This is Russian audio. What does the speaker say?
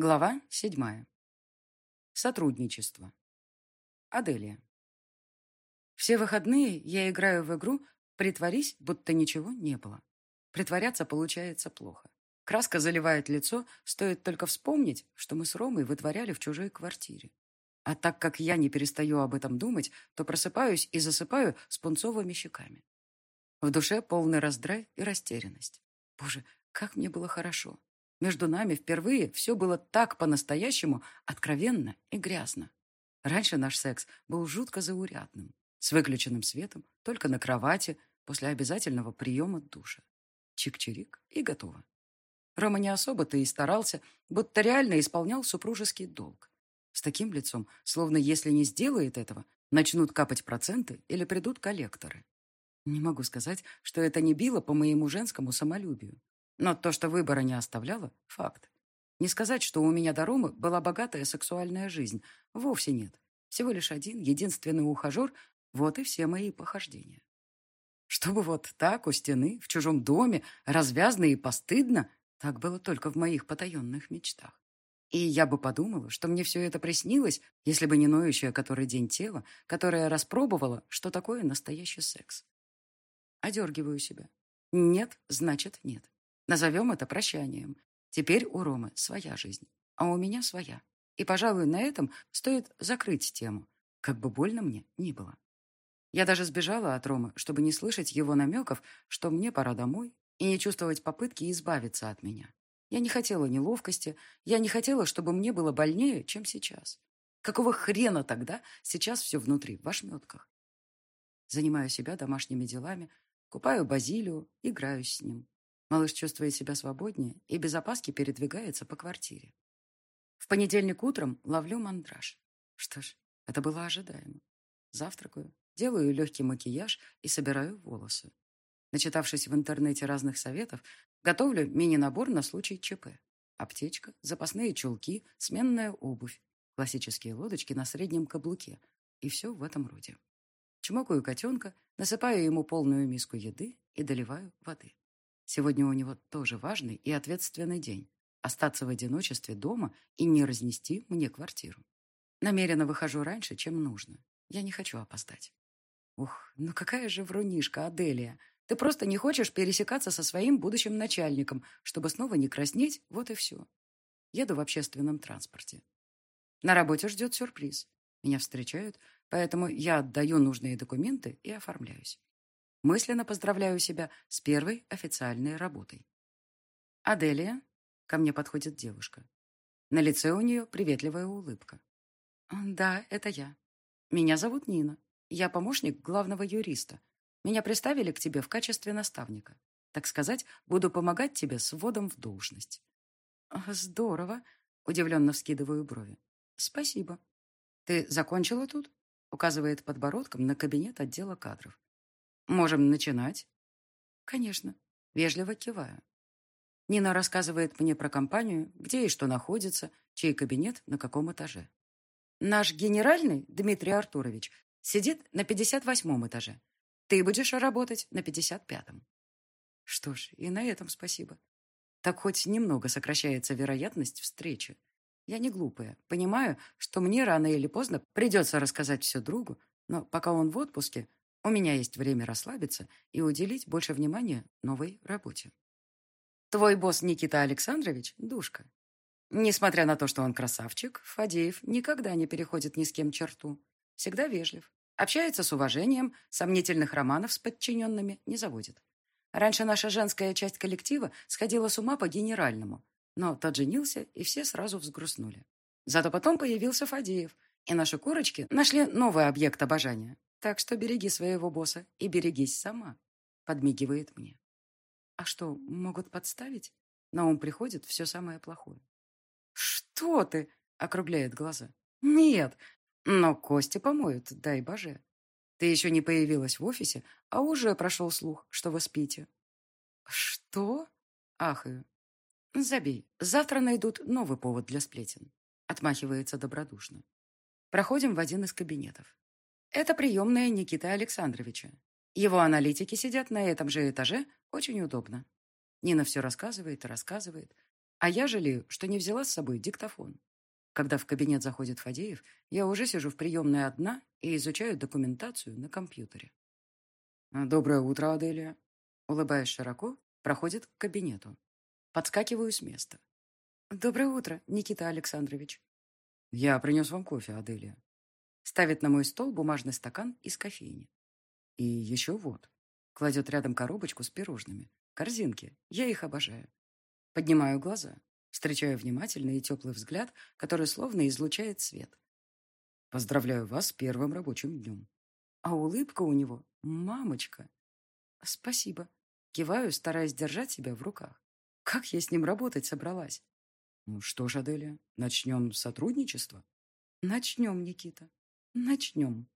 Глава седьмая. Сотрудничество. Аделия. Все выходные я играю в игру «Притворись, будто ничего не было». Притворяться получается плохо. Краска заливает лицо, стоит только вспомнить, что мы с Ромой вытворяли в чужой квартире. А так как я не перестаю об этом думать, то просыпаюсь и засыпаю с пунцовыми щеками. В душе полный раздрай и растерянность. Боже, как мне было хорошо. Между нами впервые все было так по-настоящему откровенно и грязно. Раньше наш секс был жутко заурядным, с выключенным светом, только на кровати, после обязательного приема душа. Чик-чирик и готово. Рома не особо-то и старался, будто реально исполнял супружеский долг. С таким лицом, словно если не сделает этого, начнут капать проценты или придут коллекторы. Не могу сказать, что это не било по моему женскому самолюбию. Но то, что выбора не оставляло, — факт. Не сказать, что у меня до Ромы была богатая сексуальная жизнь. Вовсе нет. Всего лишь один, единственный ухажер — вот и все мои похождения. Чтобы вот так у стены, в чужом доме, развязно и постыдно, так было только в моих потаенных мечтах. И я бы подумала, что мне все это приснилось, если бы не ноющее который день тело, которое распробовало, что такое настоящий секс. Одергиваю себя. Нет, значит нет. Назовем это прощанием. Теперь у Ромы своя жизнь, а у меня своя. И, пожалуй, на этом стоит закрыть тему, как бы больно мне ни было. Я даже сбежала от Ромы, чтобы не слышать его намеков, что мне пора домой, и не чувствовать попытки избавиться от меня. Я не хотела неловкости, я не хотела, чтобы мне было больнее, чем сейчас. Какого хрена тогда сейчас все внутри, в ошметках? Занимаю себя домашними делами, купаю Базилию, играю с ним. Малыш чувствует себя свободнее и без опаски передвигается по квартире. В понедельник утром ловлю мандраж. Что ж, это было ожидаемо. Завтракаю, делаю легкий макияж и собираю волосы. Начитавшись в интернете разных советов, готовлю мини-набор на случай ЧП. Аптечка, запасные чулки, сменная обувь, классические лодочки на среднем каблуке и все в этом роде. Чмокаю котенка, насыпаю ему полную миску еды и доливаю воды. Сегодня у него тоже важный и ответственный день. Остаться в одиночестве дома и не разнести мне квартиру. Намеренно выхожу раньше, чем нужно. Я не хочу опоздать. Ух, ну какая же врунишка, Аделия. Ты просто не хочешь пересекаться со своим будущим начальником, чтобы снова не краснеть, вот и все. Еду в общественном транспорте. На работе ждет сюрприз. Меня встречают, поэтому я отдаю нужные документы и оформляюсь. Мысленно поздравляю себя с первой официальной работой. «Аделия?» — ко мне подходит девушка. На лице у нее приветливая улыбка. «Да, это я. Меня зовут Нина. Я помощник главного юриста. Меня приставили к тебе в качестве наставника. Так сказать, буду помогать тебе с вводом в должность». «Здорово», — удивленно вскидываю брови. «Спасибо». «Ты закончила тут?» — указывает подбородком на кабинет отдела кадров. Можем начинать? Конечно. Вежливо киваю. Нина рассказывает мне про компанию, где и что находится, чей кабинет на каком этаже. Наш генеральный, Дмитрий Артурович, сидит на 58 этаже. Ты будешь работать на 55-м. Что ж, и на этом спасибо. Так хоть немного сокращается вероятность встречи. Я не глупая. Понимаю, что мне рано или поздно придется рассказать все другу, но пока он в отпуске, у меня есть время расслабиться и уделить больше внимания новой работе. Твой босс Никита Александрович – душка. Несмотря на то, что он красавчик, Фадеев никогда не переходит ни с кем черту. Всегда вежлив. Общается с уважением, сомнительных романов с подчиненными не заводит. Раньше наша женская часть коллектива сходила с ума по генеральному, но тот женился, и все сразу взгрустнули. Зато потом появился Фадеев, и наши курочки нашли новый объект обожания. Так что береги своего босса и берегись сама, подмигивает мне. А что, могут подставить? На ум приходит все самое плохое. Что ты? Округляет глаза. Нет, но кости помоют, дай боже. Ты еще не появилась в офисе, а уже прошел слух, что вы спите. Что? Ахаю. Забей. Завтра найдут новый повод для сплетен. Отмахивается добродушно. Проходим в один из кабинетов. Это приемная Никиты Александровича. Его аналитики сидят на этом же этаже, очень удобно. Нина все рассказывает и рассказывает. А я жалею, что не взяла с собой диктофон. Когда в кабинет заходит Фадеев, я уже сижу в приемной одна и изучаю документацию на компьютере. «Доброе утро, Аделия!» Улыбаясь широко, проходит к кабинету. Подскакиваю с места. «Доброе утро, Никита Александрович!» «Я принес вам кофе, Аделия». Ставит на мой стол бумажный стакан из кофейни. «И еще вот». Кладет рядом коробочку с пирожными. Корзинки. Я их обожаю. Поднимаю глаза. Встречаю внимательный и теплый взгляд, который словно излучает свет. Поздравляю вас с первым рабочим днем. А улыбка у него — мамочка. Спасибо. Киваю, стараясь держать себя в руках. Как я с ним работать собралась? Ну что ж, Аделия, начнем сотрудничество? Начнем, Никита. Начнем.